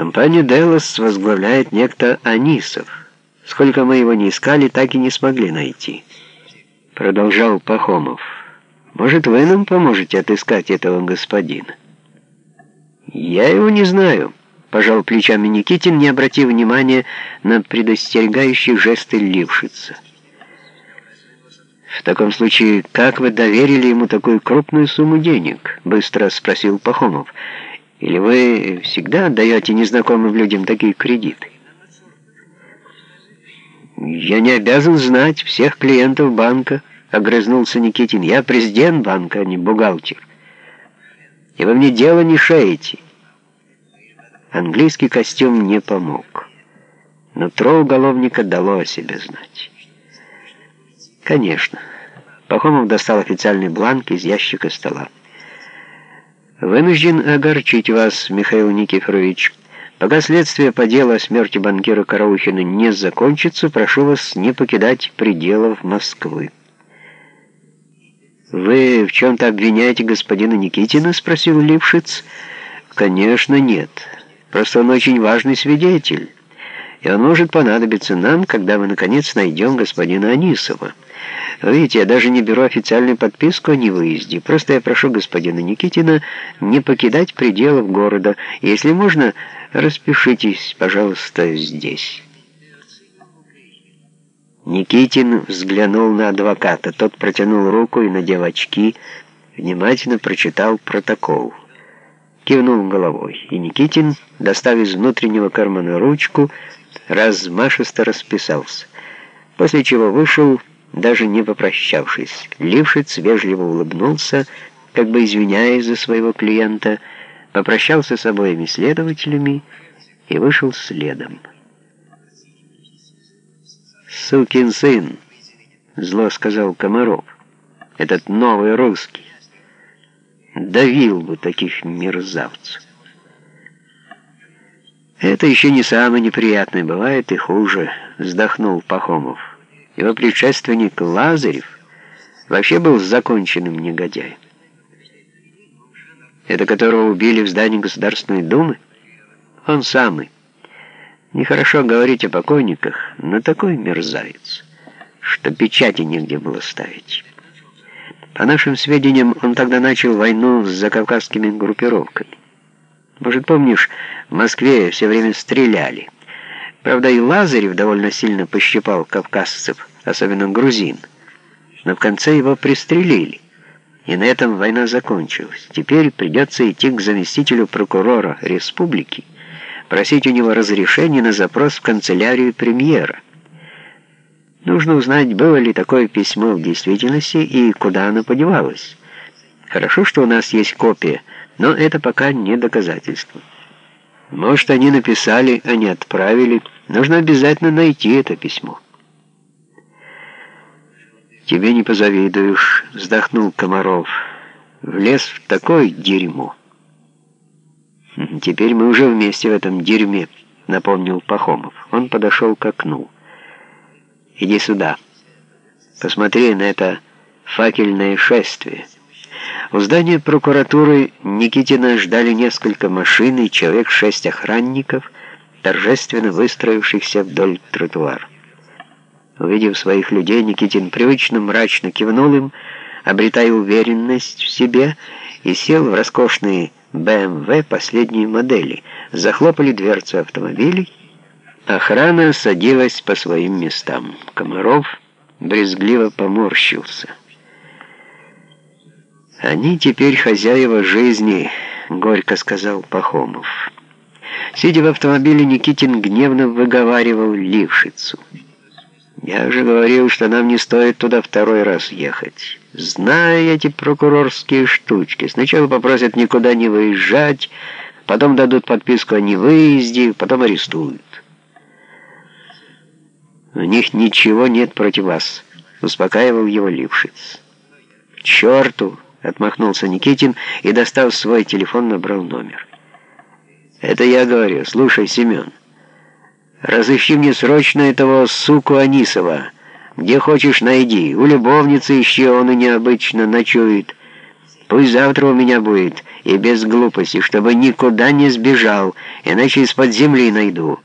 Компанию «Делос» возглавляет некто Анисов. Сколько мы его не искали, так и не смогли найти. Продолжал Пахомов. Может, вы нам поможете отыскать этого господина? Я его не знаю. Пожал плечами Никитин, не обратив внимания на предостерегающие жесты Лившица. «В таком случае, как вы доверили ему такую крупную сумму денег?» — быстро спросил Пахомов. «Или вы всегда отдаете незнакомым людям такие кредиты?» «Я не обязан знать всех клиентов банка», — огрызнулся Никитин. «Я президент банка, а не бухгалтер. И вы мне дело не шеете». Английский костюм не помог. Но тро уголовника дало о себе знать. Конечно. Пахомов достал официальный бланк из ящика стола. «Вынужден огорчить вас, Михаил Никифорович. Пока следствие по делу о смерти банкира Караухина не закончится, прошу вас не покидать пределов Москвы». «Вы в чем-то обвиняете господина Никитина?» — спросил Лившиц. «Конечно, нет». Просто он очень важный свидетель, и он может понадобиться нам, когда мы, наконец, найдем господина Анисова. Видите, я даже не беру официальную подписку о невыезде. Просто я прошу господина Никитина не покидать пределов города. Если можно, распишитесь, пожалуйста, здесь». Никитин взглянул на адвоката. Тот протянул руку и, надев очки, внимательно прочитал протокол кивнул головой, и Никитин, достав из внутреннего кармана ручку, размашисто расписался, после чего вышел, даже не попрощавшись. Лившиц вежливо улыбнулся, как бы извиняясь за своего клиента, попрощался с обоими следователями и вышел следом. «Сукин сын!» — зло сказал Комаров. «Этот новый русский!» давил бы таких мерзавцев. Это еще не самое неприятное, бывает и хуже, вздохнул Пахомов. Его предшественник Лазарев вообще был законченным негодяем. Это которого убили в здании Государственной Думы? Он самый. Нехорошо говорить о покойниках, но такой мерзавец, что печати негде было ставить. По нашим сведениям, он тогда начал войну с закавказскими группировками. Может, помнишь, в Москве все время стреляли. Правда, и Лазарев довольно сильно пощипал кавказцев, особенно грузин. Но в конце его пристрелили. И на этом война закончилась. Теперь придется идти к заместителю прокурора республики, просить у него разрешения на запрос в канцелярию премьера. Нужно узнать, было ли такое письмо в действительности и куда оно подевалось. Хорошо, что у нас есть копия, но это пока не доказательство. Может, они написали, а не отправили. Нужно обязательно найти это письмо. «Тебе не позавидуешь», — вздохнул Комаров. «Влез в такое дерьмо». «Теперь мы уже вместе в этом дерьме», — напомнил Пахомов. Он подошел к окну. Иди сюда. Посмотри на это факельное шествие. У здания прокуратуры Никитина ждали несколько машин и человек шесть охранников, торжественно выстроившихся вдоль тротуара. Увидев своих людей, Никитин привычно мрачно кивнул им, обретая уверенность в себе, и сел в роскошные БМВ последней модели. Захлопали дверцы автомобилей, Охрана садилась по своим местам. Комаров брезгливо поморщился. «Они теперь хозяева жизни», — горько сказал Пахомов. Сидя в автомобиле, Никитин гневно выговаривал Лившицу. «Я же говорил, что нам не стоит туда второй раз ехать. Знаю эти прокурорские штучки. Сначала попросят никуда не выезжать, потом дадут подписку о невыезде, потом арестуют». «У них ничего нет против вас», — успокаивал его Лившиц. «К черту!» — отмахнулся Никитин и, достав свой телефон, набрал номер. «Это я говорю. Слушай, Семен, разыщи мне срочно этого суку Анисова. Где хочешь, найди. У любовницы еще он и необычно ночует. Пусть завтра у меня будет, и без глупости, чтобы никуда не сбежал, иначе из-под земли найду».